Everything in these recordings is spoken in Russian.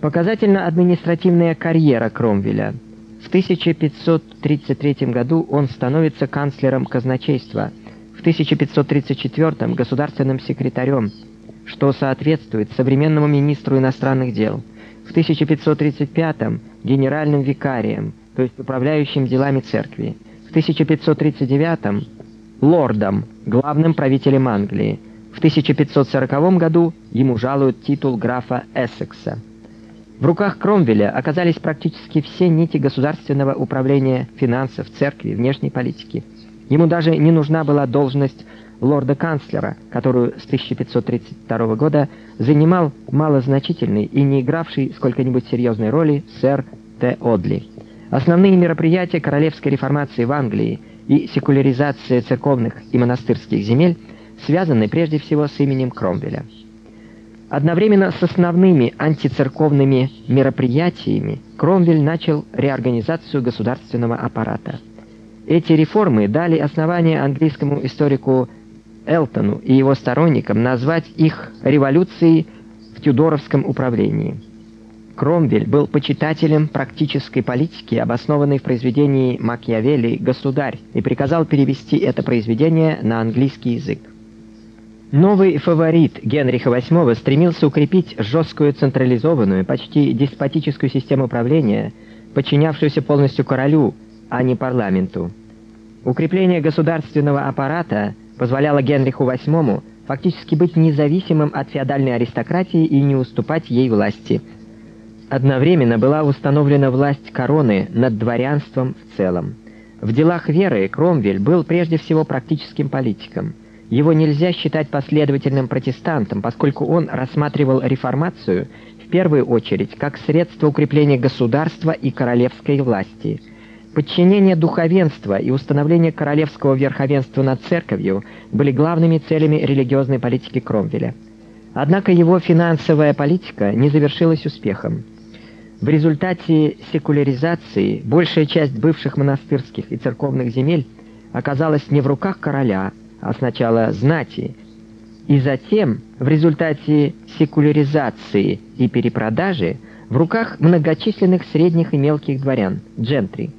Показательна административная карьера Кромвеля. В 1533 году он становится канцлером казначейства, в 1534 государственным секретарем, что соответствует современному министру иностранных дел. В 1535 генеральным викарием, то есть управляющим делами церкви. В 1539 лордом, главным правителем Англии. В 1540 году ему жалуют титул графа Эссекса. В руках Кромвеля оказались практически все нити государственного управления финансов, церкви, внешней политики. Ему даже не нужна была должность лорда-канцлера, которую с 1532 года занимал малозначительный и не игравший сколько-нибудь серьезной роли сэр Т. Одли. Основные мероприятия королевской реформации в Англии и секуляризация церковных и монастырских земель связаны прежде всего с именем Кромвеля. Одновременно с основными антицерковными мероприятиями Кромвель начал реорганизацию государственного аппарата. Эти реформы дали основание английскому историку Элтону и его сторонникам назвать их революцией в тюдоровском управлении. Кромвель был почитателем практической политики, обоснованной в произведении Макиавелли «Государь», и приказал перевести это произведение на английский язык. Новый фаворит Генриха VIII стремился укрепить жесткую централизованную, почти деспотическую систему правления, подчинявшуюся полностью королю, а не парламенту. Укрепление государственного аппарата позволяло Генриху VIII фактически быть независимым от феодальной аристократии и не уступать ей власти – Одновременно была установлена власть короны над дворянством в целом. В делах веры Кромвель был прежде всего практическим политиком. Его нельзя считать последовательным протестантом, поскольку он рассматривал реформацию в первую очередь как средство укрепления государства и королевской власти. Подчинение духовенства и установление королевского верховенства над церковью были главными целями религиозной политики Кромвеля. Однако его финансовая политика не завершилась успехом. В результате секуляризации большая часть бывших монастырских и церковных земель оказалась не в руках короля, а сначала знати, и затем, в результате секуляризации и перепродажи, в руках многочисленных средних и мелких дворян, джентри.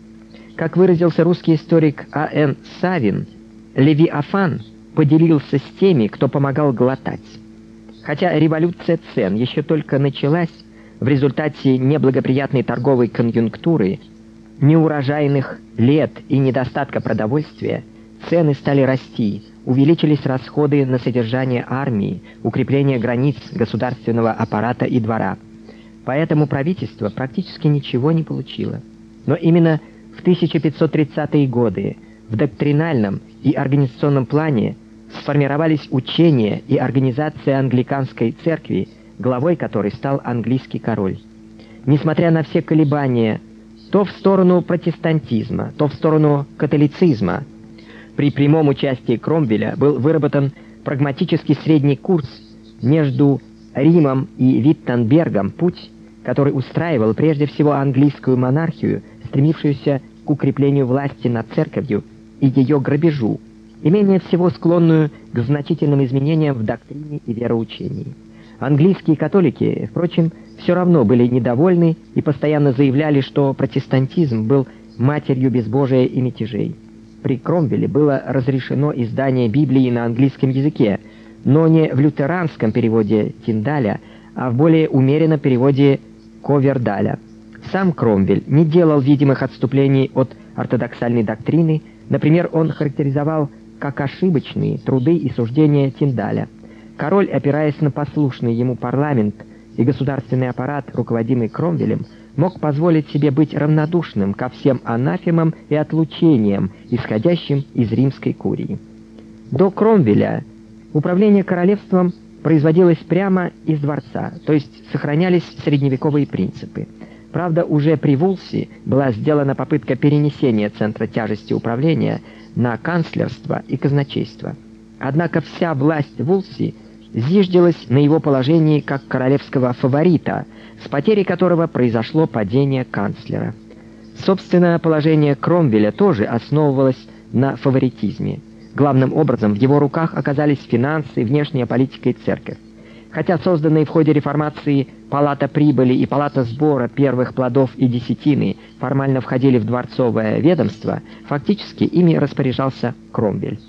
Как выразился русский историк А.Н. Савин, Левиафан поделился с теми, кто помогал глотать. Хотя революция цен еще только началась, в результате неблагоприятной торговой конъюнктуры, неурожайных лет и недостатка продовольствия цены стали расти, увеличились расходы на содержание армии, укрепление границ государственного аппарата и двора. Поэтому правительство практически ничего не получило. Но именно в 1530-е годы в доктринальном и организационном плане сформировались учения и организация англиканской церкви, главой которой стал английский король. Несмотря на все колебания, то в сторону протестантизма, то в сторону католицизма, при прямом участии Кромвеля был выработан прагматический средний курс между Римом и Виттенбергом, путь, который устраивал прежде всего английскую монархию, стремившуюся к укреплению власти над церковью и ее грабежу, и менее всего склонную к значительным изменениям в доктрине и вероучении. Английские католики, впрочем, все равно были недовольны и постоянно заявляли, что протестантизм был матерью безбожия и мятежей. При Кромвеле было разрешено издание Библии на английском языке, но не в лютеранском переводе Тиндаля, а в более умеренном переводе Ковердаля. Сам Кромвель не делал видимых отступлений от ортодоксальной доктрины, например, он характеризовал как ошибочные труды и суждения Тиндаля – Король, опираясь на послушный ему парламент и государственный аппарат, руководимый Кромвелем, мог позволить себе быть равнодушным ко всем анафемам и отлучениям, исходящим из римской курии. До Кромвеля управление королевством производилось прямо из дворца, то есть сохранялись средневековые принципы. Правда, уже при Вулси была сделана попытка перенесения центра тяжести управления на канцлерство и казначейство. Однако вся власть Вулси – зиждилась на его положении как королевского фаворита, с потерей которого произошло падение канцлера. Собственное положение Кромвеля тоже основывалось на фаворитизме. Главным образом в его руках оказались финансы, внешняя политика и церковь. Хотя созданные в ходе реформации Палата прибыли и Палата сбора первых плодов и десятины формально входили в дворцовое ведомство, фактически ими распоряжался Кромвель.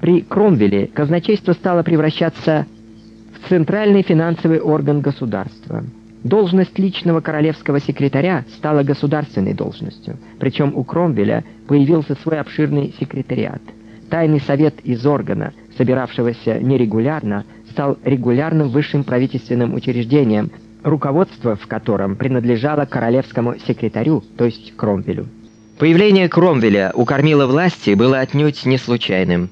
При Кромвеле казначейство стало превращаться в центральный финансовый орган государства. Должность личного королевского секретаря стала государственной должностью, причем у Кромвеля появился свой обширный секретариат. Тайный совет из органа, собиравшегося нерегулярно, стал регулярным высшим правительственным учреждением, руководство в котором принадлежало королевскому секретарю, то есть Кромвелю. Появление Кромвеля у кормила власти было отнюдь не случайным.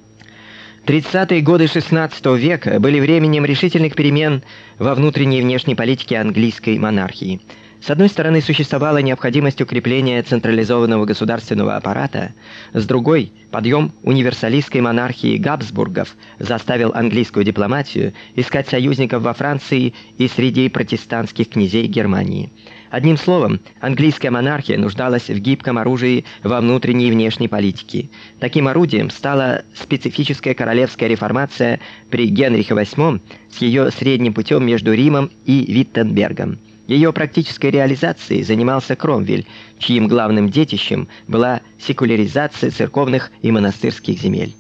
30-е годы XVI века были временем решительных перемен во внутренней и внешней политике английской монархии. С одной стороны, существовала необходимость укрепления централизованного государственного аппарата, с другой подъем универсалистской монархии Габсбургов заставил английскую дипломатию искать союзников во Франции и среди протестантских князей Германии. Одним словом, английская монархия нуждалась в гибком оружии во внутренней и внешней политике. Таким орудием стала специфическая королевская реформация при Генрихе VIII с ее средним путем между Римом и Виттенбергом. Ее практической реализацией занимался Кромвель, чьим главным детищем была секуляризация церковных и монастырских земель.